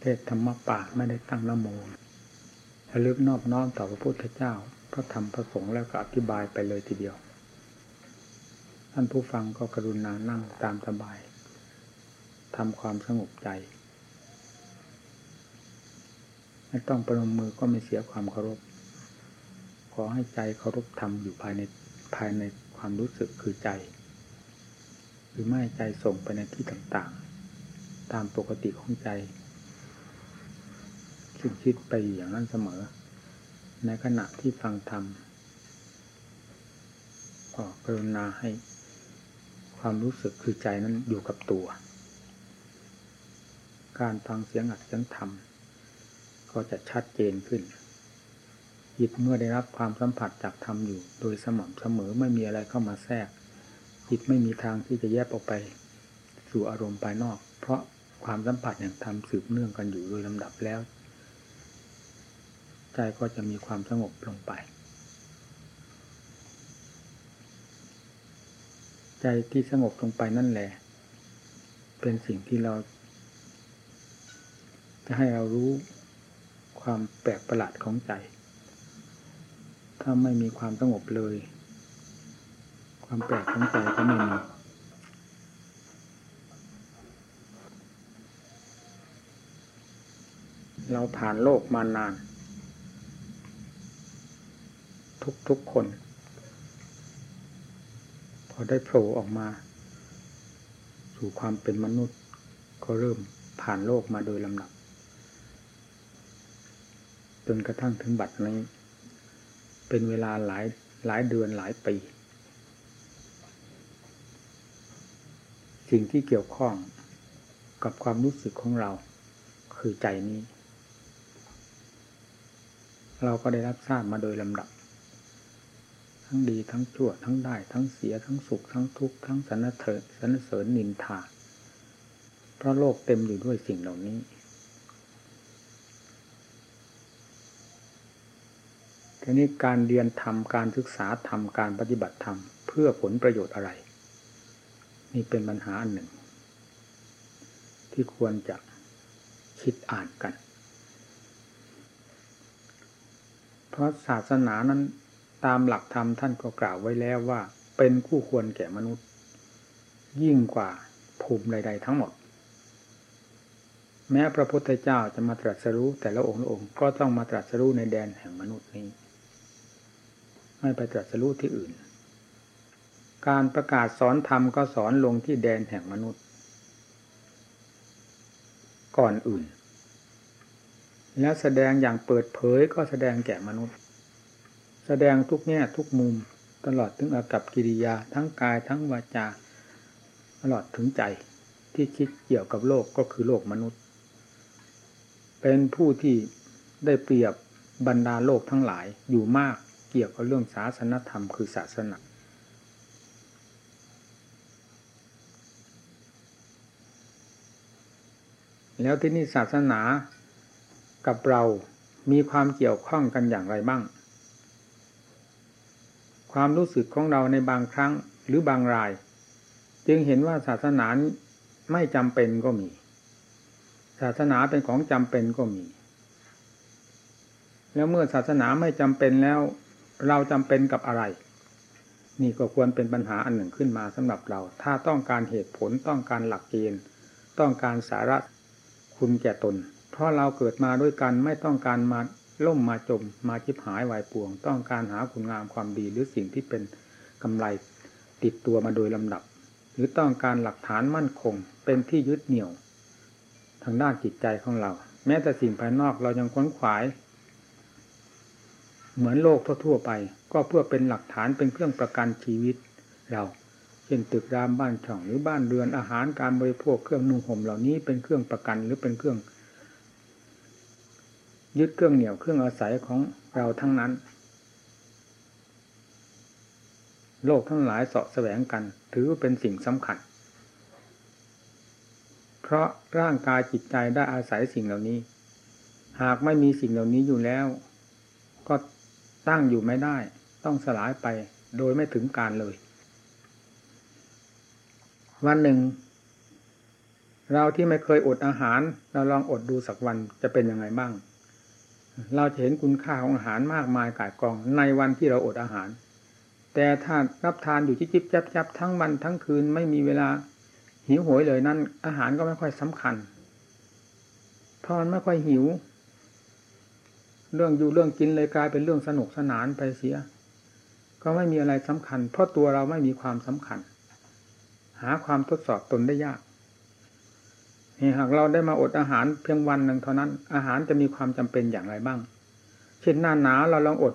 เทศธรรมป่าไม่ได้ตั้งละโมระลึกนอบน้อมต่อพระพุทธเจ้าพระธรรมพระสงฆ์แล้วก็อธิบายไปเลยทีเดียว ท่านผู้ฟังก็กรุณานั่งตามสบายทำความสงบใจไม่ต้องประนมมือก็ไม่เสียความเคารพ ขอให้ใจเคารพธรรมอยู่ภายในภายในความรู้สึกคือใจ หรือไม่ใจส่งไปในที่ต่างๆ ตามปกติของใจ คิดคิดไปอย่างนั้นเสมอ ในขณะที่ฟังธรรมก็กรุณาให้ความรู้สึกคือใจนั้นอยู่กับตัว การฟังเสียงอัดเสียงธรรม ก็จะชัดเจนขึ้นจิตเมื่อได้รับความสัมผัสจากธรรมอยู่ โดยสม่ำเสมอไม่มีอะไรเข้ามาแทรกจิตไม่มีทางที่จะแยกออกไปสู่อารมณ์ภายนอก เพราะความสัมผัสอย่างธรรมสืบเนื่องกันอยู่โดยลำดับแล้ว ใจก็จะมีความสงบลงไป ใจที่สงบลงไปนั่นแหละ เป็นสิ่งที่เรา จะให้เรารู้ความแปลกประหลาดของใจ ถ้าไม่มีความสงบเลย ความแปลกของใจก็ไม่มีเราผ่านโลกมานาน ทุกๆคน พอได้โผล่ออกมา สู่ความเป็นมนุษย์ ก็เริ่มผ่านโลกมาโดยลำดับจนกระทั่งถึงบัดนี้ เป็นเวลาหลายหลายเดือนหลายปี สิ่งที่เกี่ยวข้องกับความรู้สึกของเรา คือใจนี้ เราก็ได้รับทราบมาโดยลำดับ ทั้งดีทั้งชั่วทั้งได้ ทั้งเสียทั้งสุขทั้งทุกข์ทั้งสรรเสริญสรรเสริญนินทาเพราะโลกเต็มอยู่ด้วยสิ่งเหล่านี้ ทีนี้การเรียนธรรมการศึกษาธรรมการปฏิบัติธรรมเพื่อผลประโยชน์อะไร นี่เป็นปัญหาอันหนึ่ง ที่ควรจะคิดอ่านกัน เพราะศาสนานั้น ตามหลักธรรมท่านก็กล่าวไว้แล้วว่า เป็นคู่ควรแก่มนุษย์ ยิ่งกว่าภูมิใด ๆ ทั้งหมด แม้พระพุทธเจ้าจะมาตรัสรู้แต่ละองค์องค์ก็ต้องมาตรัสรู้ในแดนแห่งมนุษย์นี้ ไม่ไปตรัสรู้ที่อื่น การประกาศสอนธรรมก็สอนลงที่แดนแห่งมนุษย์ ก่อนอื่น แล้วแสดงอย่างเปิดเผยก็แสดงแก่มนุษย์ แสดงทุกแง่ทุกมุมตลอดถึงอากับกิริยาทั้งกายทั้งวาจา ตลอดถึงใจที่คิดเกี่ยวกับโลกก็คือโลกมนุษย์ เป็นผู้ที่ได้เปรียบบรรดาโลกทั้งหลายอยู่มากเกี่ยวกับเรื่องศาสนธรรมคือศาสนาแล้วที่นี่ศาสนากับเรามีความเกี่ยวข้องกันอย่างไรบ้าง ความรู้สึกของเราในบางครั้งหรือบางราย จึงเห็นว่าศาสนาไม่จำเป็นก็มี ศาสนาเป็นของจำเป็นก็มี แล้วเมื่อศาสนาไม่จำเป็นแล้วเราจำเป็นกับอะไร นี่ก็ควรเป็นปัญหาอันหนึ่งขึ้นมาสำหรับเรา ถ้าต้องการเหตุผลต้องการหลักเกณฑ์ ต้องการสาระคุณแก่ตน เพราะเราเกิดมาด้วยกันไม่ต้องการมา ล่มมาจมมาชิบหายวายป่วง ต้องการหาคุณงามความดีหรือสิ่งที่เป็นกำไรติดตัวมาโดยลำดับ หรือต้องการหลักฐานมั่นคง เป็นที่ยึดเหนี่ยว ทางด้านจิตใจของเรา แม้แต่สิ่งภายนอกเรายังค้นขวาย เหมือนโลกทั่วๆไป ก็เพื่อเป็นหลักฐานเป็นเครื่องประกันชีวิตเราเช่นตึกรามบ้านช่องหรือบ้านเรือนอาหารการบริโภคเครื่องนุ่งห่มเหล่านี้เป็นเครื่องประกันหรือเป็นเครื่อง ยึดเครื่องเหนี่ยวเครื่องอาศัยของเราทั้งนั้น โลกทั้งหลายเสาะแสวงกัน ถือเป็นสิ่งสำคัญ เพราะร่างกายจิตใจได้อาศัยสิ่งเหล่านี้ หากไม่มีสิ่งเหล่านี้อยู่แล้ว ก็ตั้งอยู่ไม่ได้ ต้องสลายไปโดยไม่ถึงการเลย วันหนึ่ง เราที่ไม่เคยอดอาหาร เราลองอดดูสักวันจะเป็นยังไงบ้าง เราจะเห็นคุณค่าของอาหารมากมายกายกองในวันที่เราอดอาหาร แต่ถ้ารับทานอยู่จิบจิบจับจับทั้งวันทั้งคืนไม่มีเวลาหิวโหยเลยนั่นอาหารก็ไม่ค่อยสำคัญเพราะมันไม่ค่อยหิว เรื่องอยู่เรื่องกินเลยกลายเป็นเรื่องสนุกสนานไปเสีย ก็ไม่มีอะไรสำคัญ เพราะตัวเราไม่มีความสำคัญ หาความทดสอบตนได้ยาก นี่หากเราได้มาอดอาหารเพียงวันหนึ่งเท่านั้น อาหารจะมีความจำเป็นอย่างไรบ้าง เช่นหน้าหนาวเราลองอด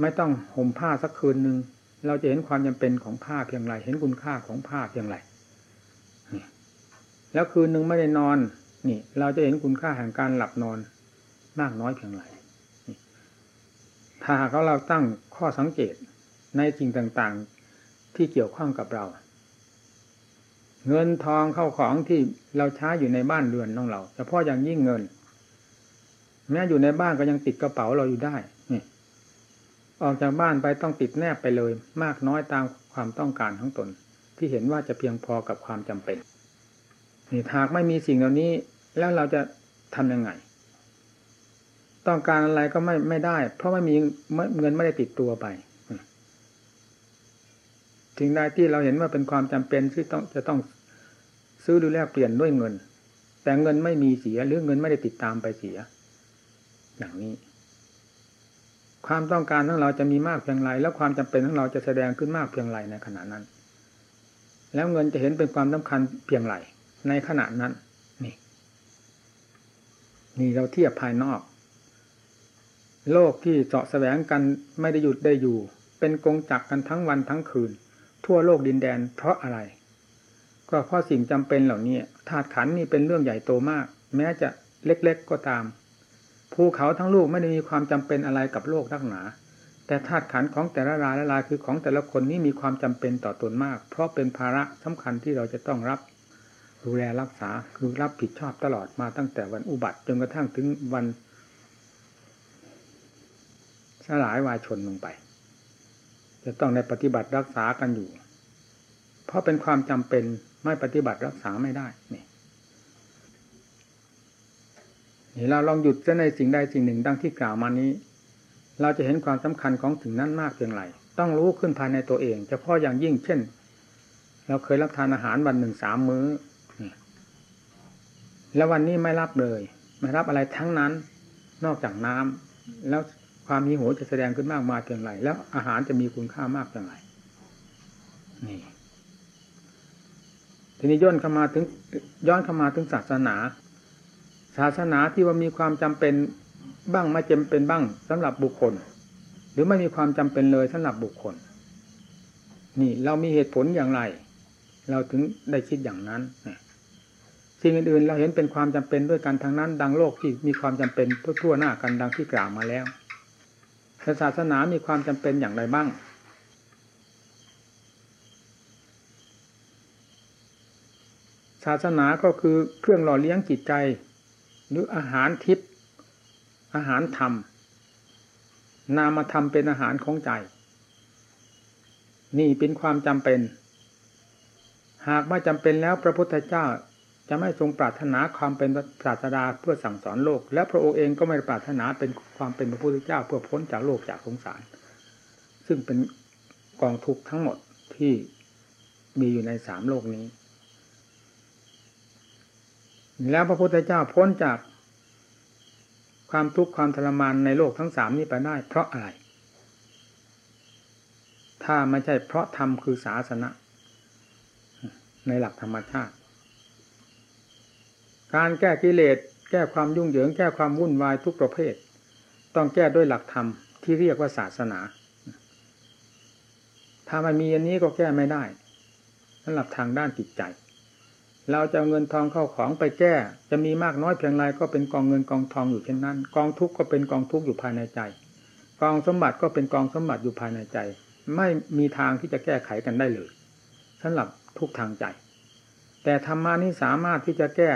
ไม่ต้องห่มผ้าสักคืนหนึ่งเราจะเห็นความจำเป็นของผ้าเพียงไร เห็นคุณค่าของผ้าเพียงไรแล้วคืนหนึ่งไม่ได้นอน นี่ เราจะเห็นคุณค่าแห่งการหลับนอนมากน้อยเพียงไรถ้าหากเราตั้งข้อสังเกตในสิ่งต่างๆ ที่เกี่ยวข้องกับเรา เงินทองเข้าของที่เราใช้อยู่ในบ้านเรือนของเราเฉพาะอย่างยิ่งเงิน แม้อยู่ในบ้านก็ยังติดกระเป๋าเราอยู่ได้นี่ออกจากบ้านไปต้องติดแนบไปเลย มากน้อยตามความต้องการของตน ที่เห็นว่าจะเพียงพอกับความจำเป็นนี่หากไม่มีสิ่งเหล่านี้แล้วเราจะทำยังไง ต้องการอะไรก็ไม่ไม่ได้ เพราะไม่มีเงินไม่ได้ติดตัวไป ถึงใดที่เราเห็นว่าเป็นความจำเป็นที่ต้องจะต้องซื้อหรือแลกเปลี่ยนด้วยเงิน แต่เงินไม่มีเสียหรือเงินไม่ได้ติดตามไปเสีย อย่างนี้ ความต้องการของเราจะมีมากเพียงไร แล้วความจำเป็นของเราจะแสดงขึ้นมากเพียงไรในขณะนั้น แล้วเงินจะเห็นเป็นความสำคัญเพียงไรในขณะนั้น นี่ นี่เราเทียบภายนอก โลกที่เสาะแสวงกันไม่ได้หยุดได้อยู่ เป็นกงจักกันทั้งวันทั้งคืน ทั่วโลกดินแดน เพราะอะไร ก็เพราะสิ่งจำเป็นเหล่านี้ธาตุขันนี่เป็นเรื่องใหญ่โตมาก แม้จะเล็กๆก็ตามภูเขาทั้งลูกไม่ได้มีความจำเป็นอะไรกับโลกนักหนา แต่ธาตุขันของแต่ละรายละลายคือของแต่ละคนนี้มีความจำเป็นต่อตนมาก เพราะเป็นภาระสำคัญที่เราจะต้องรับดูแลรักษาคือรับผิดชอบตลอดมาตั้งแต่วันอุบัติจนกระทั่งถึงวันสลายวายชนลงไป จะต้องในปฏิบัติรักษากันอยู่ เพราะเป็นความจำเป็นไม่ปฏิบัติรักษาไม่ได้นี่นี่เราลองหยุดจะในสิ่งใดสิ่งหนึ่งดังที่กล่าวมานี้ เราจะเห็นความสำคัญของถึงนั้นมากเพียงไรต้องรู้ขึ้นภายในตัวเองเฉพาะอย่างยิ่งเช่น เราเคยรับทานอาหารวันหนึ่งสามมื้อแล้ววันนี้ไม่รับเลย ไม่รับอะไรทั้งนั้น นอกจากน้ำแล้ว ความมีหัวจะแสดงขึ้นมากมายเพียงไรแล้วอาหารจะมีคุณค่ามากเพียงไรนี่ ทีนี้ย้อนเข้ามาถึง ย้อนเข้ามาถึงศาสนา ศาสนาที่ว่ามีความจำเป็นบ้างไม่จำเป็นบ้างสำหรับบุคคล หรือไม่มีความจำเป็นเลยสำหรับบุคคล นี่เรามีเหตุผลอย่างไร เราถึงได้คิดอย่างนั้นสิ่งอื่นๆเราเห็นเป็นความจำเป็นด้วยกันทางนั้น ดังโลกที่มีความจำเป็นทั่วหน้ากันดังที่กล่าวมาแล้ว ศาสนามีความจำเป็นอย่างไรบ้าง ศาสนาก็คือเครื่องหล่อเลี้ยงจิตใจ หรืออาหารทิพย์อาหารธรรม นามธรรมเป็นอาหารของใจ นี่เป็นความจำเป็น หากไม่จำเป็นแล้วพระพุทธเจ้า จะไม่ทรงปรารถนาความเป็นศาสดาเพื่อสั่งสอนโลก และพระองค์เองก็ไม่ปรารถนาเป็นความเป็นพระพุทธเจ้าเพื่อพ้นจากโลกจากสงสาร ซึ่งเป็นกองทุกข์ทั้งหมดที่มีอยู่ในสามโลกนี้ แล้วพระพุทธเจ้าพ้นจากความทุกข์ความทรมานในโลกทั้งสามนี้ไปได้ เพราะอะไร ถ้าไม่ใช่เพราะธรรมคือศาสนาในหลักธรรมชาติ การแก้กิเลสแก้ความยุ่งเหยิง แก้ความวุ่นวายทุกประเภท ต้องแก้ด้วยหลักธรรมที่เรียกว่าศาสนา ถ้าไม่มีอันนี้ก็แก้ไม่ได้สำหรับทางด้านจิตใจ เราจะเงินทองเข้าของไปแก้ จะมีมากน้อยเพียงไรก็เป็นกองเงินกองทองอยู่เช่นนั้น กองทุกข์ก็เป็นกองทุกข์อยู่ภายในใจ กองสมบัติก็เป็นกองสมบัติอยู่ภายในใจ ไม่มีทางที่จะแก้ไขกันได้เลยสำหรับทุกทางใจ แต่ธรรมานี้สามารถที่จะแก้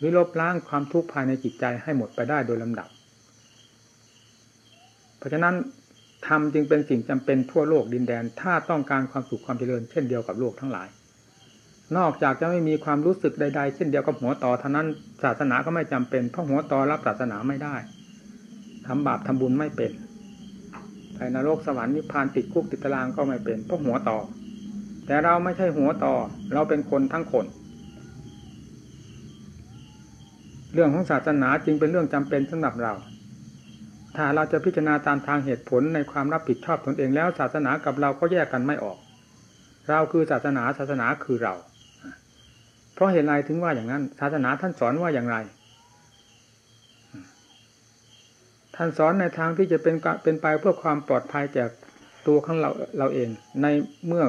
หรือลบล้างความทุกข์ภายในจิตใจให้หมดไปได้โดยลำดับ เพราะฉะนั้นธรรมจึงเป็นสิ่งจำเป็นทั่วโลกดินแดน ถ้าต้องการความสุขความเจริญเช่นเดียวกับโลกทั้งหลาย นอกจากจะไม่มีความรู้สึกใด ๆ เช่นเดียวกับหัวต่อเท่านั้นศาสนาก็ไม่จำเป็นเพราะหัวต่อรับศาสนาไม่ได้ทำบาปทำบุญไม่เป็นไปนรกสวรรค์นิพพานติดคุกติดตารางก็ไม่เป็นเพราะหัวต่อ แต่เราไม่ใช่หัวต่อ เราเป็นคนทั้งคน เรื่องของศาสนาจึงเป็นเรื่องจำเป็นสำหรับเรา ถ้าเราจะพิจารณาตามทางเหตุผลในความรับผิดชอบตนเองแล้ว ศาสนากับเราก็แยกกันไม่ออก เราคือศาสนาศาสนาคือเรา เพราะเหตุไรถึงว่าอย่างนั้น ศาสนาท่านสอนว่าอย่างไร ท่านสอนในทางที่จะเป็นเป็นไปเพื่อความปลอดภัยจากตัวของเราเราเองในเมื่อ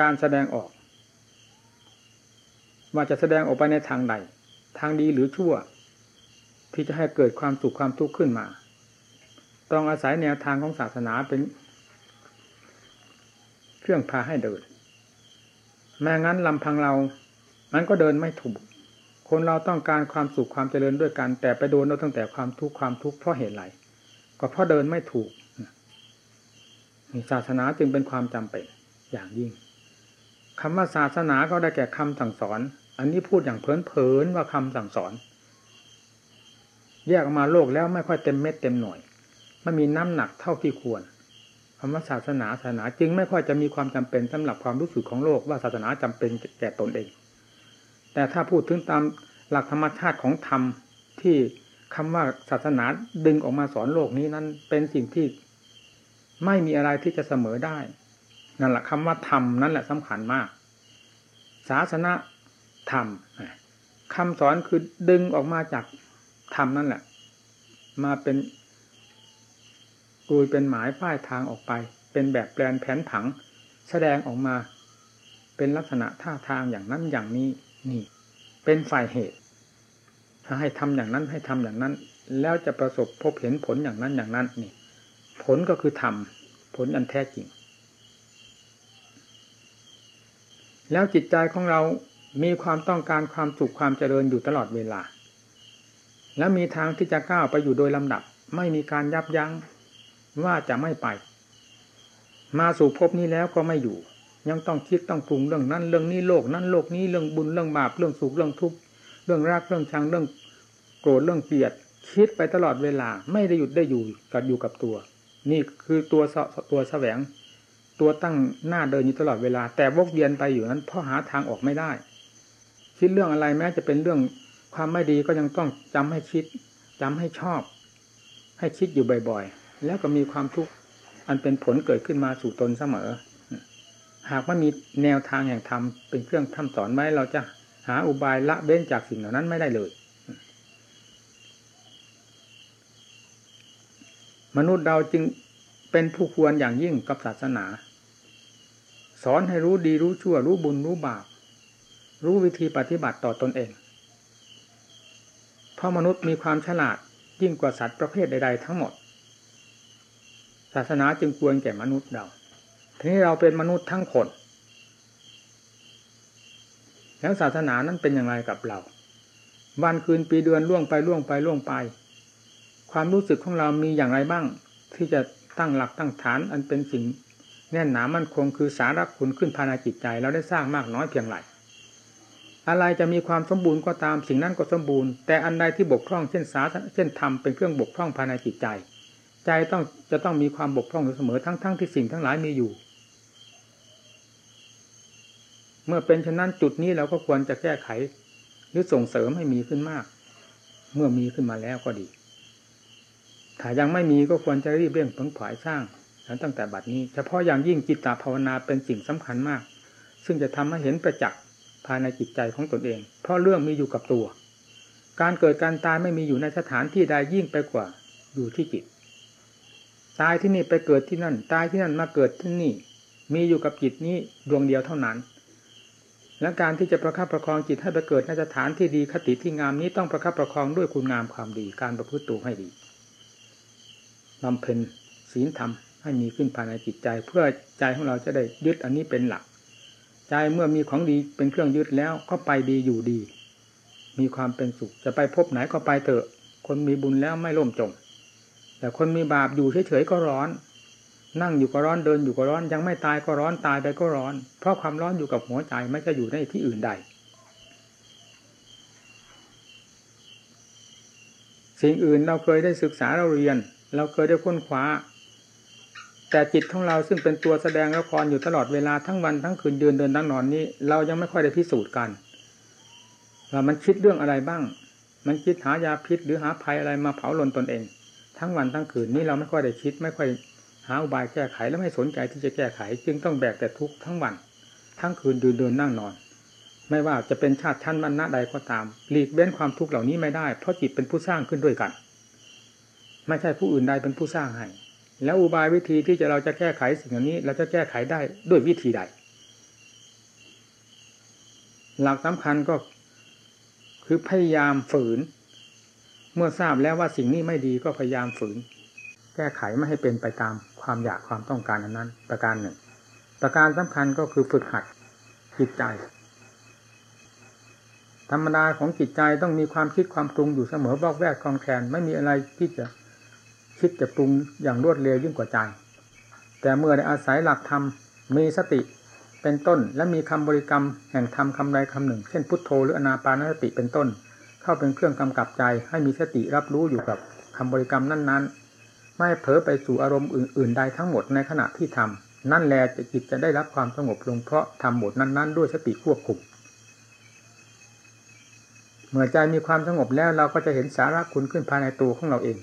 การแสดงออกว่าจะแสดงออกไปในทางใด ทางดีหรือชั่ว ที่จะให้เกิดความสุขความทุกข์ขึ้นมา ต้องอาศัยแนวทางของศาสนาเป็น เครื่องพาให้เดินแม้งั้นลำพังเรา มันก็เดินไม่ถูก คนเราต้องการความสุขความเจริญด้วยกัน แต่ไปโดนเราตั้งแต่ความทุกข์ความทุกข์เพราะเหตุไรก็เพราะเดินไม่ถูกศาสนาจึงเป็นความจำเป็นอย่างยิ่งคำว่าศาสนาก็ได้แก่คำสั่งสอน อันนี้พูดอย่างเพลินๆว่าคำสั่งสอน แยกออกมาโลกแล้วไม่ค่อยเต็มเม็ดเต็มหน่วยไม่มีน้ำหนักเท่าที่ควรคำว่าศาสนาศาสนาจึงไม่ค่อยจะมีความจำเป็นสำหรับความรู้สึกของโลกว่าศาสนาจำเป็นแก่ตนเอง แต่ถ้าพูดถึงตามหลักธรรมชาติของธรรมที่คำว่าศาสนาดึงออกมาสอนโลกนี้นั้นเป็นสิ่งที่ไม่มีอะไรที่จะเสมอได้ นั่นแหละคำว่าธรรมนั่นแหละสำคัญมาก ศาสนา ธรรมคำสอนคือดึงออกมาจากธรรมนั่นแหละ มาเป็นกุยเป็นหมายป้ายทางออกไป เป็นแบบแปลนแผนผัง แสดงออกมา เป็นลักษณะท่าทางอย่างนั้นอย่างนี้นี่ เป็นฝ่ายเหตุถ้าให้ทำอย่างนั้นให้ทำอย่างนั้น แล้วจะประสบพบเห็นผลอย่างนั้นอย่างนั้นนี่ ผลก็คือทำผลอันแท้จริง แล้วจิตใจของเรา มีความต้องการความสุขความเจริญอยู่ตลอดเวลา และมีทางที่จะก้าวไปอยู่โดยลำดับ ไม่มีการยับยั้งว่าจะไม่ไป มาสู่ภพนี้แล้วก็ไม่อยู่ ยังต้องคิดต้องปรุงเรื่องนั้น เรื่องนี้โลกนั้นโลกนี้เรื่องบุญเรื่องบาปเรื่องสุขเรื่องทุกข์เรื่องรักเรื่องชังเรื่องโกรธเรื่องเกลียด คิดไปตลอดเวลาไม่ได้หยุดได้อยู่กับอยู่กับตัว นี่คือตัวตัวแสวงตัวตั้งหน้าเดินอยู่ตลอดเวลา แต่วกเวียนไปอยู่นั้นเพราะหาทางออกไม่ได้ คิดเรื่องอะไรแม้จะเป็นเรื่องความไม่ดีก็ยังต้องจำให้คิดจำให้ชอบ ให้คิดอยู่บ่อยๆ แล้วก็มีความทุกข์อันเป็นผลเกิดขึ้นมาสู่ตนเสมอ หากไม่มีแนวทางแห่งธรรมเป็นเครื่องทำสอนไว้เราจะหาอุบายละเบ้นจากสิ่งเหล่านั้นไม่ได้เลย มนุษย์เราจึงเป็นผู้ควรอย่างยิ่งกับศาสนา สอนให้รู้ดีรู้ชั่วรู้บุญรู้บาป รู้วิธีปฏิบัติต่อตอนเอง เพราะมนุษย์มีความฉลาดยิ่งกว่าสัตว์ประเภทใด ๆ ทั้งหมด ศาสนาจึงควรแก่มนุษย์เรา ทีนี้เราเป็นมนุษย์ทั้งคน แล้วศาสนานั้นเป็นอย่างไรกับเรา วันคืนปีเดือนล่วงไปล่วงไปล่วงไป ความรู้สึกของเรามีอย่างไรบ้าง ที่จะตั้งหลักตั้งฐานอันเป็นสิ่งแน่นหนามั่นคงคือสาระคุณขึ้นภายในจิตใจเราได้สร้างมากน้อยเพียงไร อะไรจะมีความสมบูรณ์ก็ตามสิ่งนั้นก็สมบูรณ์ แต่อันใดที่บกพร่องเช่นสาเช่นธรรมเป็นเครื่องบกพร่องภายในจิตใจ ใจต้องจะต้องมีความบกพร่องอยู่เสมอทั้งๆทที่สิ่งทั้งหลายมีอยู่ เมื่อเป็นฉะนั้นจุดนี้เราก็ควรจะแก้ไข หรือส่งเสริมให้มีขึ้นมาก เมื่อมีขึ้นมาแล้วก็ดีถ้ายังไม่มีก็ควรจะรีบเร่งผลผายสร้างนั้นตั้งแต่บัดนี้ เฉพาะอย่างยิ่งจิตตภาวนาเป็นสิ่งสำคัญมาก ซึ่งจะทำให้เห็นประจักษ์ ภายในจิตใจของตนเอง เพราะเรื่องมีอยู่กับตัว การเกิดการตายไม่มีอยู่ในสถานที่ใดยิ่งไปกว่า อยู่ที่จิต ตายที่นี่ไปเกิดที่นั่น ตายที่นั่นมาเกิดที่นี่ มีอยู่กับจิตนี้ดวงเดียวเท่านั้น และการที่จะประคับประคองจิตให้ไปเกิดในสถานที่ดีคติที่งามนี้ต้องประคับประคองด้วยคุณงามความดี การประพฤติตัวให้ดีบำเพ็ญศีลธรรมให้มีขึ้นภายในจิตใจ เพื่อใจของเราจะได้ยึดอันนี้เป็นหลัก ใจเมื่อมีของดีเป็นเครื่องยึดแล้วก็ไปดีอยู่ดี มีความเป็นสุข จะไปพบไหนก็ไปเถอะ คนมีบุญแล้วไม่ล่มจม แต่คนมีบาปอยู่เฉยๆก็ร้อน นั่งอยู่ก็ร้อนเดินอยู่ก็ร้อน ยังไม่ตายก็ร้อนตายไปก็ร้อน เพราะความร้อนอยู่กับหัวใจไม่จะอยู่ในที่อื่นใด สิ่งอื่นเราเคยได้ศึกษาเราเรียน เราเคยได้ค้นคว้า แต่จิตของเราซึ่งเป็นตัวแสดงละครอยู่ตลอดเวลาทั้งวันทั้งคืนยืนเดินนั่งนอนนี้ เรายังไม่ค่อยได้พิสูจน์กันว่ามันคิดเรื่องอะไรบ้าง มันคิดหายาพิษหรือหาภัยอะไรมาเผาลนตนเอง ทั้งวันทั้งคืนนี้เราไม่ค่อยได้คิด ไม่ค่อยหาอุบายแก้ไขและไม่สนใจที่จะแก้ไข จึงต้องแบกแต่ทุกข์ทั้งวัน ทั้งคืนยืนเดินนั่งนอน ไม่ว่าจะเป็นชาติชั้นวรรณะใดก็ตามหลีกเว้นความทุกข์เหล่านี้ไม่ได้เพราะจิตเป็นผู้สร้างขึ้นด้วยกัน ไม่ใช่ผู้อื่นใดเป็นผู้สร้างให้ แล้วอุบายวิธีที่จะเราจะแก้ไขสิ่งเหล่านี้ เราจะแก้ไขได้ด้วยวิธีใด หลักสำคัญก็คือพยายามฝืน เมื่อทราบแล้วว่าสิ่งนี้ไม่ดีก็พยายามฝืน แก้ไขไม่ให้เป็นไปตามความอยากความต้องการนั้น ประการหนึ่ง ประการสำคัญก็คือฝึกหัดจิตใจ ธรรมดาของจิตใจต้องมีความคิดความปรุงอยู่เสมอบอกแวกคลองแคลนไม่มีอะไรที่จะ คิดจะปรุงอย่างรวดเร็วยิ่งกว่าใจ แต่เมื่อได้อาศัยหลักธรรมมีสติเป็นต้น และมีคำบริกรรมแห่งธรรมคำใดคำหนึ่ง เช่นพุทโธหรืออนาปานสติเป็นต้น เข้าเป็นเครื่องกำกับใจ ให้มีสติรับรู้อยู่กับคำบริกรรมนั้น ๆ ไม่เผลอไปสู่อารมณ์อื่น ๆ ใดทั้งหมดในขณะที่ทำนั่นแหละจิตจะได้รับความสงบลงเพราะทำหมดนั้น ๆ ด้วยสติควบคุมเมื่อใจมีความสงบแล้วเราก็จะเห็นสาระคุณขึ้นภายในตัวของเราเอง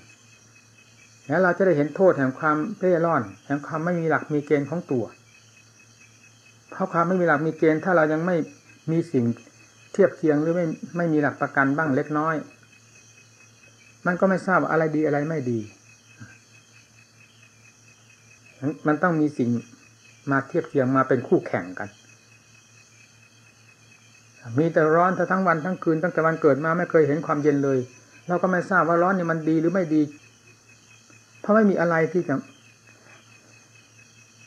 แล้วเราจะได้เห็นโทษแห่งความเร่ร่อน แห่งความไม่มีหลักมีเกณฑ์ของตัว เพราะความไม่มีหลักมีเกณฑ์ ถ้าเรายังไม่มีสิ่งเทียบเคียงหรือไม่ไม่มีหลักประกันบ้างเล็กน้อย มันก็ไม่ทราบว่าอะไรดีอะไรไม่ดี มันต้องมีสิ่งมาเทียบเคียงมาเป็นคู่แข่งกัน มีแต่ร้อนทั้งวันทั้งคืนตั้งแต่วันเกิดมาไม่เคยเห็นความเย็นเลย เราก็ไม่ทราบว่าร้อนนี่มันดีหรือไม่ดี เพราะไม่มีอะไรที่จะ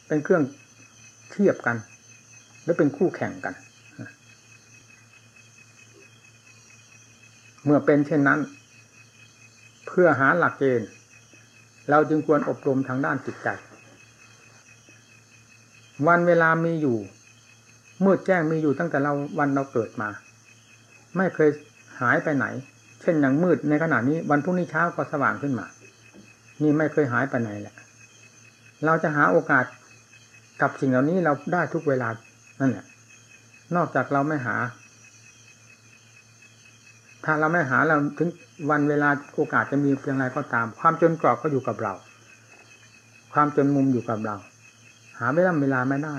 เป็นเครื่องเทียบกัน หรือเป็นคู่แข่งกัน เมื่อเป็นเช่นนั้น เพื่อหาหลักเกณฑ์ เราจึงควรอบรมทางด้านจิตใจ วันเวลามีอยู่มืดแจ้งมีอยู่ตั้งแต่เราวันเราเกิดมา ไม่เคยหายไปไหน เช่นอย่างมืดในขณะนี้ วันพรุ่งนี้เช้าก็สว่างขึ้นมา นี่ไม่เคยหายไปไหนแหละ เราจะหาโอกาสกับสิ่งเหล่านี้เราได้ทุกเวลานั่นแหละนอกจากเราไม่หา ถ้าเราไม่หาเราถึงวันเวลาโอกาสจะมีเพียงไรก็ตาม ความจนกรอบก็อยู่กับเรา ความจนมุมอยู่กับเรา หาเวลาเวลาไม่ได้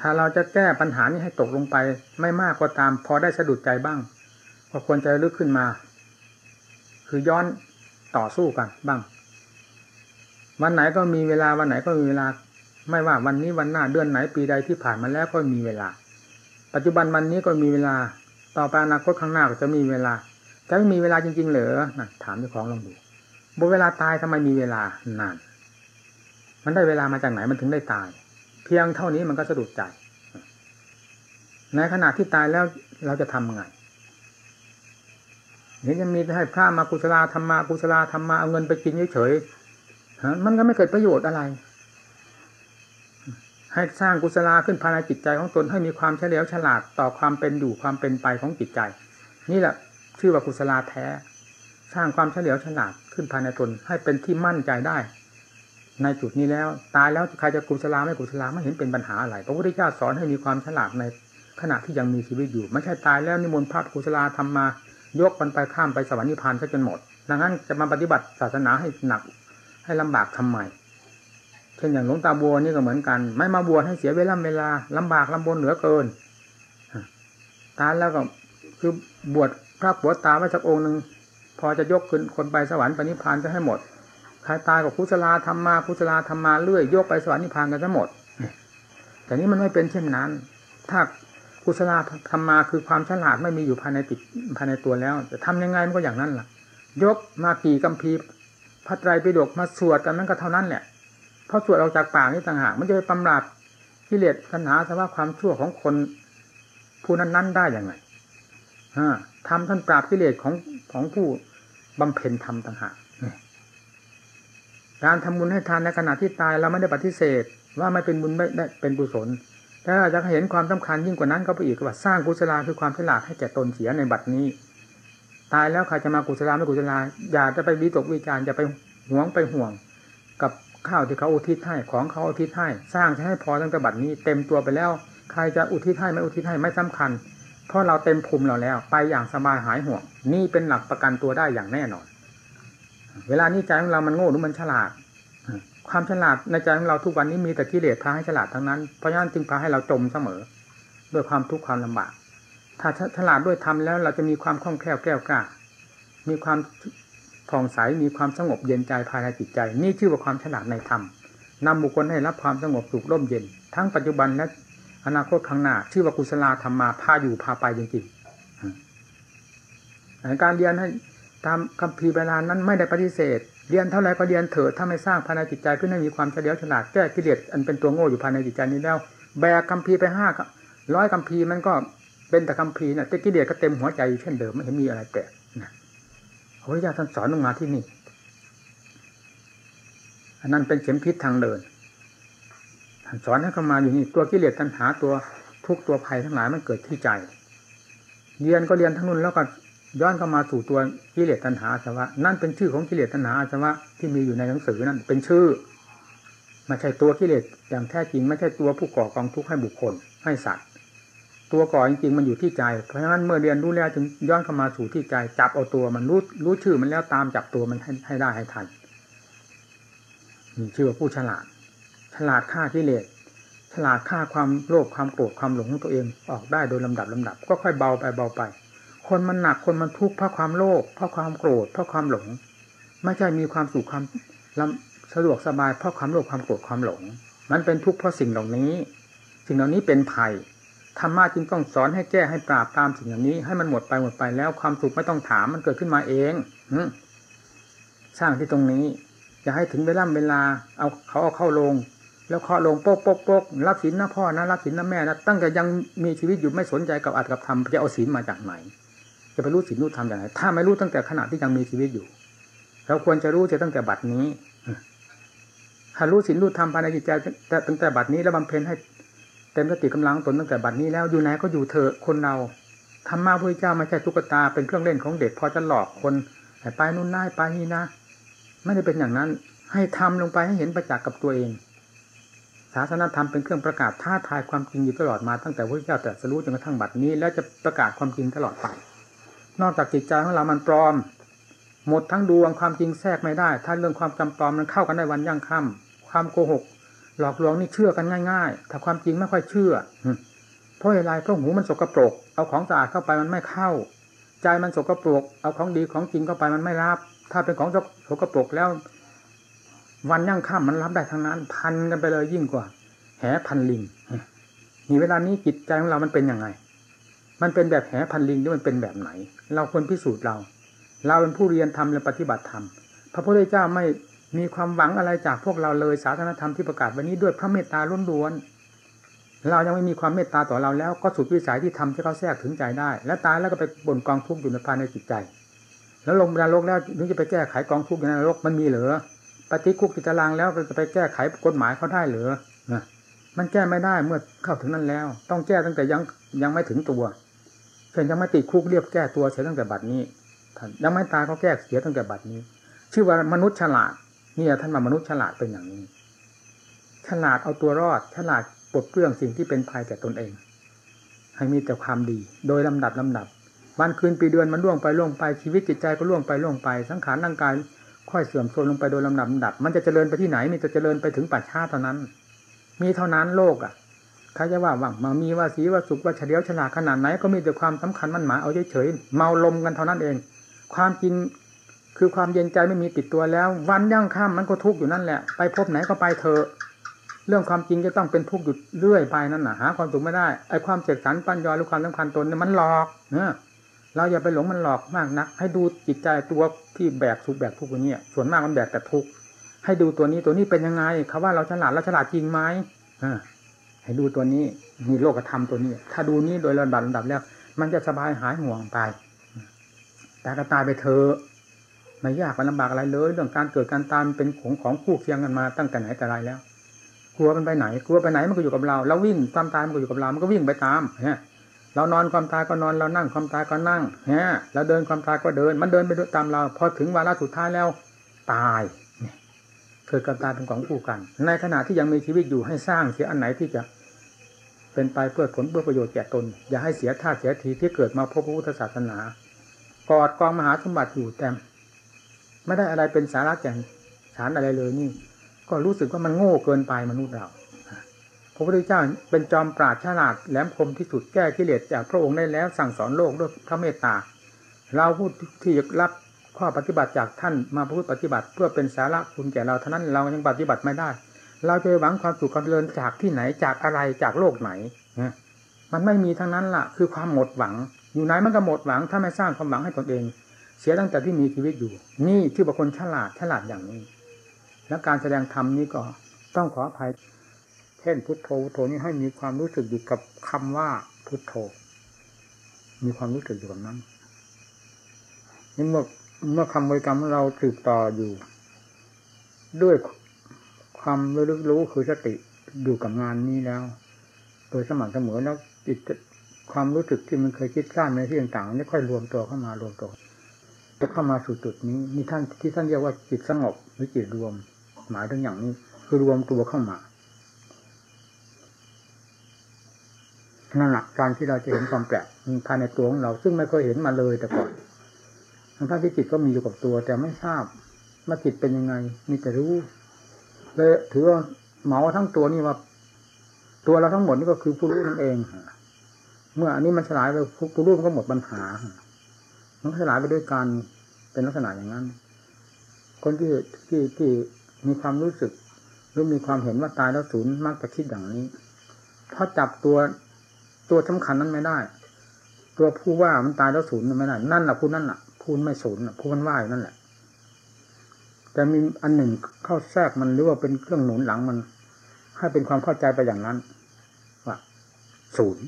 ถ้าเราจะแก้ปัญหานี้ให้ตกลงไป ไม่มากก็ตาม พอได้สะดุดใจบ้างก็ควรจะลึกขึ้นมา คือย้อนต่อสู้กันบ้าง วันไหนก็มีเวลาวันไหนก็มีเวลา ไม่ว่าวันนี้วันหน้าเดือนไหนปีใดที่ผ่านมาแล้วก็มีเวลา ปัจจุบันวันนี้ก็มีเวลา ต่อไปอนาคตข้างหน้าก็จะมีเวลาจะไม่มีเวลาจริง ๆ เหรอนะถามเจ้าของลองดูบนเวลาตายทำไมมีเวลานาน มันได้เวลามาจากไหนมันถึงได้ตาย เพียงเท่านี้มันก็สะดุดใจ ในขณะที่ตายแล้วเราจะทำไง เห็นจะมีให้พระมากุศลาธรรมากุศลาธรรมาเอาเงินไปกินเฉยๆมันก็ไม่เกิดประโยชน์อะไร ให้สร้างกุศลาขึ้นภายในจิตใจของตนให้มีความเฉลียวฉลาดต่อความเป็นอยู่ความเป็นไปของจิตใจ นี่แหละชื่อว่ากุศลาแท้ สร้างความเฉลียวฉลาดขึ้นภายในตน ให้เป็นที่มั่นใจได้ ในจุดนี้แล้ว ตายแล้วใครจะกุศลาไม่กุศลาไม่เห็นเป็นปัญหาอะไรพระพุทธเจ้าสอนให้มีความฉลาดในขณะที่ยังมีชีวิตอยู่ ไม่ใช่ตายแล้วนิมนต์พระกุศลาทำมา ยกมันไปข้ามไปสวรรค์นิพพานซะจนหมด ดังนั้นจะมาปฏิบัติศาสนาให้หนักให้ลำบากทำไม เช่นอย่างหลวงตาบัวนี่ก็เหมือนกัน ไม่มาบวชให้เสียเวลาเวลาลำบากลำบนเหลือเกินตายแล้วก็คือบวชพระบวชตาไว้สักองค์หนึ่งพอจะยกขึ้นคนไปสวรรค์ปณิพานจะให้หมดใครตายกับกุศลาธรรมมากุศลาธรรมมาเรื่อยยกไปสวรรค์นิพพานกันทั้งหมด แต่นี้มันไม่เป็นเช่นนั้น ถ้า กุศลธรรมมาคือความฉลาดไม่มีอยู่ภายในติดภายในตัวแล้ว จะทำยังไงมันก็อย่างนั้นล่ะ ยกมากี่กัมพีพระไตรปิฎกมาสวดกันนั้นก็เท่านั้นแหละเพราะสวดออกจากปากนี่ต่างหากมันจะไปำราบกิเลสปัญหาสภาพความชั่วของคนผู้นั้น ๆ ได้อย่างไรทำท่านปราบกิเลสของของผู้บำเพ็ญธรรมต่างหากการทำบุญให้ทานในขณะที่ตายเราไม่ได้ปฏิเสธ ว่าไม่เป็นบุญไม่ได้เป็นกุศล ถ้าจะเห็นความสำคัญยิ่งกว่านั้นก็ไปอีกว่าสร้างกุศลาคือความฉลาดให้แก่ตนเสียในบัดนี้ ตายแล้วใครจะมากุศลาไม่กุศลาอย่าจะไปวิตกวิจารอย่าไปหวงไปห่วง กับข้าวที่เขาอุทิศให้ของเขาอุทิศให้ สร้างจะให้พอตั้งแต่บัดนี้ เต็มตัวไปแล้ว ใครจะอุทิศให้ไม่อุทิศให้ไม่สำคัญ เพราะเราเต็มภูมิเราแล้ว ไปอย่างสบายหายห่วง นี่เป็นหลักประกันตัวได้อย่างแน่นอน เวลานี้ใจของเรามันโง่หรือมันฉลาด ความฉลาดในใจของเราทุกวันนี้มีแต่กิเลสพาให้ฉลาดทั้งนั้น เพราะฉะนั้นจึงพาให้เราจมเสมอ ด้วยความทุกข์ความลำบาก ถ้าฉลาดด้วยธรรมแล้วเราจะมีความคล่องแคล่วแก้วกล้า มีความผ่องใส มีความสงบเย็นใจภายในจิตใจ นี่ชื่อว่าความฉลาดในธรรมนำบุคคลให้รับความสงบสุขร่มเย็น ทั้งปัจจุบันและอนาคตข้างหน้า ชื่อว่ากุศลธรรมมาพาอยู่พาไปจริงๆการเรียนให้ตามคำพีเวลานั้นไม่ได้ปฏิเสธ เรียนเท่าไรก็เรียนเถิดถ้าไม่สร้างภายในจิตใจขึ้นให้มีความเฉลียวฉลาดแก้กิเลสอันเป็นตัวโง่อยู่ภายในจิตใจนี้แล้วแบกคำพีไปห้าร้อยคำพีมันก็เป็นแต่คำพีนะแต่กิเลสก็เต็มหัวใจเช่นเดิมไม่เห็นมีอะไรแปลกนะพระพุทธเจ้าท่านสอนลงมาที่นี่ อันนั้นเป็นเข็มพิษทางเดินท่านสอนให้เข้ามาอยู่นี่ตัวกิเลสตัณหาตัวทุกตัวภัยทั้งหลายมันเกิดที่ใจ เรียนก็เรียนทั้งนู้นแล้วก็ ย้อนเข้ามาสู่ตัวกิเลสตัณหาอาสวะ นั่นเป็นชื่อของกิเลสตัณหาอาสวะที่มีอยู่ในหนังสือนั่นเป็นชื่อไม่ใช่ตัวกิเลสอย่างแท้จริงไม่ใช่ตัวผู้ก่อกองทุกข์ให้บุคคลให้สัตว์ ตัวก่อจริงๆมันอยู่ที่ใจ เพราะฉะนั้นเมื่อเรียนรู้แล้วจึงย้อนเข้ามาสู่ที่ใจจับเอาตัวมันรู้รู้ชื่อมันแล้วตามจับตัวมันให้ให้ได้ให้ทันมีชื่อว่าผู้ฉลาด ฉลาดฆ่ากิเลสฉลาดฆ่าความโลภความโกรธความหลงของตัวเองออกได้โดยลำดับลำดับ ก็ค่อยเบาไปเบาไป คนมันหนักคนมันทุกข์เพราะความโลภเพราะความโกรธเพราะความหลง ไม่ใช่มีความสุขความสะดวกสบายเพราะความโลภความโกรธความหลง มันเป็นทุกข์เพราะสิ่งเหล่านี้ สิ่งเหล่านี้เป็นภัยธรรมะจึงต้องสอนให้แก้ให้ปราบตามสิ่งเหล่านี้ ให้มันหมดไปหมดไปแล้วความสุขไม่ต้องถามมันเกิดขึ้นมาเองสร้างที่ตรงนี้อย่าให้ถึงเวลาเวลา เอาเขาเอาเข้าลง แล้วเคาะลงโป๊กโป๊กโป๊กรับศีลนะพ่อนะรับศีลนะแม่นะตั้งแต่ยังมีชีวิตอยู่ไม่สนใจกับอัตกับธรรมจะเอาศีลมาจากไหน จะไปรู้ศีลรู้ธรรมอย่างไรถ้าไม่รู้ตั้งแต่ขณะที่ยังมีชีวิตอยู่เราควรจะรู้จะตั้งแต่บัดนี้ถ้ารู้ศีลรู้ธรรมภายในจิตใจตั้งแต่บัดนี้แล้วบำเพ็ญให้เต็มสติกำลังตนตั้งแต่บัดนี้แล้วอยู่ไหนก็อยู่เถอะคนเราธรรมะพระเจ้าไม่ใช่ตุ๊กตาเป็นเครื่องเล่นของเด็กพอจะหลอกคนไปนู่นได้ไปนี่นะไม่ได้เป็นอย่างนั้น ให้ทำลงไปให้เห็นประจักษ์กับตัวเองศาสนาธรรมเป็นเครื่องประกาศท้าทายความจริงอยู่ตลอดมาตั้งแต่พระเจ้าแต่สรู้จนกระทั่งบัดนี้ แล้วจะประกาศความจริงตลอดไป นอกจากจิตใจของเรามันปลอม หมดทั้งดวงความจริงแทรกไม่ได้ ถ้าเรื่องความจำปลอมมันเข้ากันได้วันยั่งค่ำความโกหก หลอกลวงนี่เชื่อกันง่ายๆถ้าความจริงไม่ค่อยเชื่อเพราะอะไรเพราะหูมันสกปรก เอาของสะอาดเข้าไปมันไม่เข้า ใจมันสกปรก เอาของดีของจริงเข้าไปมันไม่รับ ถ้าเป็นของสกปรกแล้ว วันยั่งค่ำมันรับได้ทั้งนั้น พันกันไปเลยยิ่งกว่า แหพันลิงนี่เวลานี้จิตใจของเรามันเป็นยังไง มันเป็นแบบแหพันลิงหรือมันเป็นแบบไหน เราควรพิสูจน์เรา เราเป็นผู้เรียนธรรมและปฏิบัติธรรม พระพุทธเจ้าไม่มีความหวังอะไรจากพวกเราเลยศาสนธรรมที่ประกาศวันนี้ด้วยพระเมตตาล้วนๆเรายังไม่มีความเมตตาต่อเราแล้วก็สุดวิสัยที่ทำให้เขาแทรกถึงใจได้ และตายแล้วก็ไปบ่นกองทุกข์อยู่ในภายในจิตใจ แล้วลงนรกแล้วถึงจะไปแก้ไขกองทุกข์ในนรกมันมีเหรือปฏิคุกติตารางแล้วจะไปแก้ไขกฎหมายเขาได้หรือนะมันแก้ไม่ได้เมื่อเข้าถึงนั้นแล้ว ต้องแก้ตั้งแต่ยังยังไม่ถึงตัว ช่นยังไม่ติดคุกเรียบแก้ตัวเสียตั้งแต่บัดนี้ท่านยังไม่ตายก็แก้เสียตั้งแต่บัดนี้ ชื่อว่ามนุษย์ฉลาดนี่ท่านมามนุษย์ฉลาดเป็นอย่างนี้ ฉลาดเอาตัวรอด ฉลาดปลดเปลื้องสิ่งที่เป็นภัยแก่ตนเอง ให้มีแต่ความดี โดยลำดับลำดับวันคืนปีเดือนมันล่วงไปล่วงไปชีวิตจิตใจก็ล่วงไปล่วงไป สังขารร่างกายค่อยเสื่อมโทรมลงไปโดยลำดับลำดับ มันจะเจริญไปที่ไหนมีแต่เจริญไปถึงปัจฉาเท่านั้น มีเท่านั้นโลกอะ ใครจะว่าว่างมามีว่าสีว่าสุขว่าเฉลียวฉลาดขนาดไหนก็มีแต่ความสำคัญมันหมายเอาเฉยๆเมาลมกันเท่านั้นเอง ความจริงคือความเย็นใจไม่มีติดตัวแล้ว วันยั่งค่ำมันก็ทุกข์อยู่นั่นแหละ ไปพบไหนก็ไปเถอะเรื่องความจริงจะต้องเป็นทุกข์อยู่เรื่อยไปนั่นนะหาความสุขไม่ได้ไอ้ความเจ็บสันปัญญาหรือความสำคัญตนเนี่ยมันหลอกเนะเราอย่าไปหลงมันหลอกมากนัก ให้ดูจิตใจตัวที่แบกสุขแบกทุกข์อย่างนี้ส่วนมากมันแบกแต่ทุกข์ให้ดูตัวนี้ตัวนี้เป็นยังไงเขาว่าเราฉลาดเราฉลาดจริงไหม ให้ดูตัวนี้มีโลกธรรมตัวนี้ ถ้าดูนี้โดยระดับระดับแล้ว มันจะสบายหายห่วงไปแต่ก็ตายไปเถอไม่ยากไม่ลำบากอะไรเลย เรื่องการเกิดการตายเป็นของของคู่เคียงกันมาตั้งแต่ไหนแต่ไรแล้วกลัวมันไปไหนกลัวไปไหนมันก็อยู่กับเราเราวิ่งความตายมันก็อยู่กับเรามันก็วิ่งไปตามฮะเรานอนความตายก็นอนเรานั่งความตายก็นั่งฮะเราเดินความตายก็เดิน มันเดินไปตามเราพอถึงวาระสุดท้ายแล้ว ตายเกิดกับตายเป็นของคู่กัน ในขณะที่ยังมีชีวิตอยู่ให้สร้างเสียอันไหนที่จะ เป็นไปเพื่อผลเพื่อประโยชน์แก่ตน อย่าให้เสียท่าเสียทีที่เกิดมาพบพระพุทธศาสนากอดกองมหาสมบัติอยู่แต่ไม่ได้อะไรเป็นสาระแก่นสารอะไรเลยนี่ ก็รู้สึกว่ามันโง่เกินไปมนุษย์เราพระพุทธเจ้าเป็นจอมปราดฉลาดแหลมคมที่สุดแก้กิเลสจากพระองค์ได้แล้วสั่งสอนโลกด้วยพระเมตตา เราผู้ที่จะรับข้อปฏิบัติจากท่านมาพูดปฏิบัติ เพื่อเป็นสาระคุณแก่เราเท่านั้นเรายังปฏิบัติไม่ได้ เราจะหวังความสุขความเจริญจากที่ไหนจากอะไรจากโลกไหนมันไม่มีทั้งนั้นล่ะ คือความหมดหวัง อยู่ไหนมันก็หมดหวัง ถ้าไม่สร้างความหวังให้ตนเอง เสียตั้งแต่ที่มีชีวิตอยู่ นี่ชื่อบุคคลฉลาดฉลาดอย่างนี้ แล้วการแสดงธรรมนี้ก็ต้องขออภัยเช่นพุทโธพุทโธนี้ให้มีความรู้สึกอยู่กับคำว่าพุทโธ มีความรู้สึกอยู่กับนั้นนี่เมื่อเมื่อคำบริกรรมเราสืบต่ออยู่ ด้วย ความระลึกรู้คือสติอยู่กับงานนี้แล้ว โดยสม่ำเสมอแล้วจิตความรู้สึกที่มันเคยคิดสร้างในที่ต่างๆนี่ค่อยรวมตัวเข้ามารวมตัวจะเข้ามาสู่จุดนี้นี่ท่านที่ท่านเรียกว่าจิตสงบหรือจิตรวม หมายถึงอย่างนี้ คือรวมตัวเข้ามานั่นแหละการที่เราจะเห็นความแปลกภายในตัวของเรา ซึ่งไม่เคยเห็นมาเลยแต่ก่อนทั้งที่จิตก็มีอยู่กับตัว แต่ไม่ทราบว่าจิตเป็นยังไง มีแต่รู้ เลยถือว่าเหมาทั้งตัวนี่ว่า ตัวเราทั้งหมดนี่ก็คือผู้รู้นั่นเองเมื่ออันนี้มันสลายไปผู้รู้มันก็หมดปัญหา มันสลายไปด้วยการเป็นลักษณะอย่างนั้น คนที่ที่ที่มีความรู้สึก หรือมีความเห็นว่าตายแล้วศูนย์มักจะคิดอย่างนี้เพราะจับตัวตัวสำคัญนั้นไม่ได้ ตัวผู้ว่ามันตายแล้วศูนย์ไม่ได้ นั่นแหละผู้นั่นแหละผู้ไม่ศูนย์ผู้มันว่าอยู่นั่นแหละ แต่มีอันหนึ่งเข้าแทรกมันหรือว่าเป็นเครื่องหนุนหลังมัน ให้เป็นความเข้าใจไปอย่างนั้นว่าศูนย์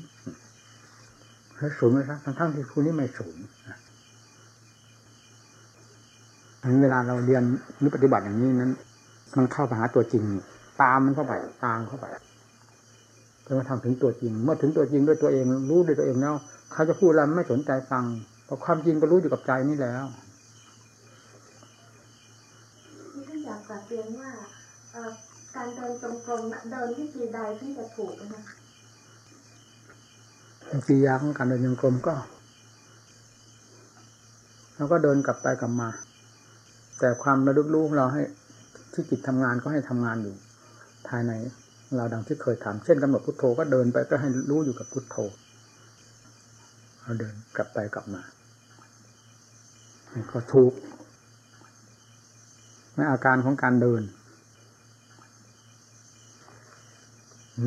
แล้วศูนย์ไหมครับทั้งทั้งที่ผู้นี้ไม่ศูนย์เวลาเราเรียนหรือปฏิบัติอย่างนี้นั้น มันเข้าไปหาตัวจริง ตามมันเข้าไปตามเข้าไปจนมาทำถึงตัวจริง เมื่อถึงตัวจริงด้วยตัวเอง รู้ด้วยตัวเองแล้วเขาจะพูดอะไรไม่สนใจฟังเพราะความจริงก็รู้อยู่กับใจนี่แล้ว ที่ท่านอยากกลับเรียนว่าการเดินจงกรมเดินที่จีใดที่จะถูกนะคะกิริยาของการเดินจงกรมก็เราก็เดินกลับไปกลับมา แต่ความระลึกรู้ของเราให้ที่จิตทำงานก็ให้ทำงานอยู่ ภายในเราดังที่เคยถามเช่นกำหนดพุทโธก็เดินไปก็ให้รู้อยู่กับพุทโธเราเดินกลับไปกลับมาก็ถูก ในอาการของการเดิน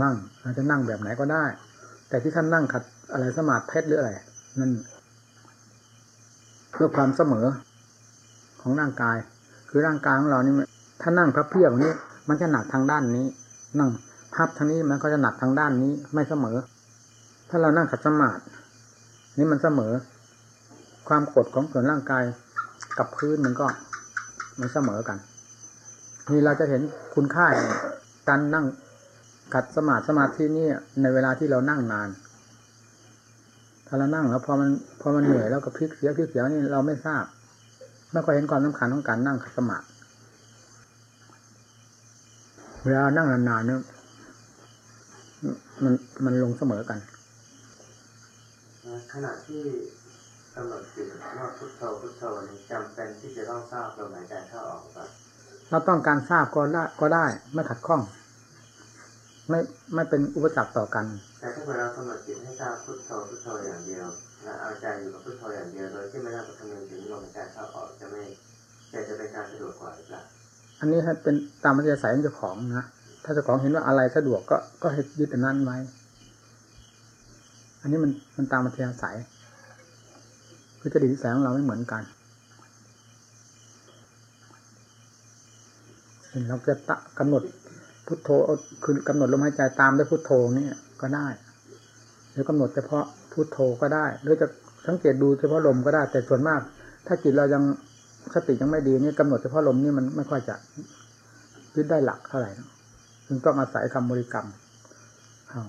นั่งเราจะนั่งแบบไหนก็ได้ แต่ที่ท่านนั่งขัดอะไรสมาธิเพชรหรืออะไรนั่นเพื่อความเสมอของร่างกาย คือร่างกายของเรานี่ถ้านั่งพระเพียบนี้ มันจะหนักทางด้านนี้ นั่งพับทางนี้มันก็จะหนักทางด้านนี้ไม่เสมอ ถ้าเรานั่งขัดสมาธินี่มันเสมอ ความกดของส่วนร่างกายกับพื้นมันก็ มันเสมอกัน นี่เราจะเห็นคุณค่าการนั่งขัดสมาธิสมาธินี่ในเวลาที่เรานั่งนาน ถ้าเรานั่งแล้วพอมันพอมันเหนื่อยแล้วก็พลิกเสียพลิกเสียนี่เราไม่ทราบไม่ค่อยเห็นความสำคัญของการนั่งขัดสมาธิเวลานั่งนานๆเนี่ยมันมันลงเสมอกันขณะที่ กำหนดจิตว่าพุทโธพุทโธนี่จำเป็นที่จะต้องทราบลมหายใจเข้าออกครับเราต้องการทราบก็ได้ก็ได้ ไม่ขัดข้อง ไม่ไม่เป็นอุปสรรคต่อกัน แต่ถ้าเรากำหนดจิตให้ทราบพุทโธพุทโธอย่างเดียวและเอาใจอยู่กับพุทโธอย่างเดียวโดยที่ไม่ต้องคำนึงถึงลมหายใจเข้าออกจะไม่จะจะเป็นการสะดวกกว่าหรือเปล่าอันนี้ให้เป็นตามมัธยาศัยของเจ้าของนะถ้าเจ้าของเห็นว่าอะไรสะดวกก็ก็ให้ยึดอันนั้นไว้ อันนี้มันมันตามมัธยาศัย คือจริตนิสัยของเราไม่เหมือนกันเราจะตะกำหนดพุทโธคือกำหนดลมหายใจตามด้วยพุทโธนี่ก็ได้ หรือกำหนดเฉพาะพุทโธก็ได้ หรือจะสังเกตดูเฉพาะลมก็ได้ แต่ส่วนมาก ถ้าจิตเรายังสติยังไม่ดีนี่กำหนดเฉพาะลมนี่มันไม่ค่อยจะยึดได้หลักเท่าไหร่จึงต้องอาศัยคำบริกรรมเอา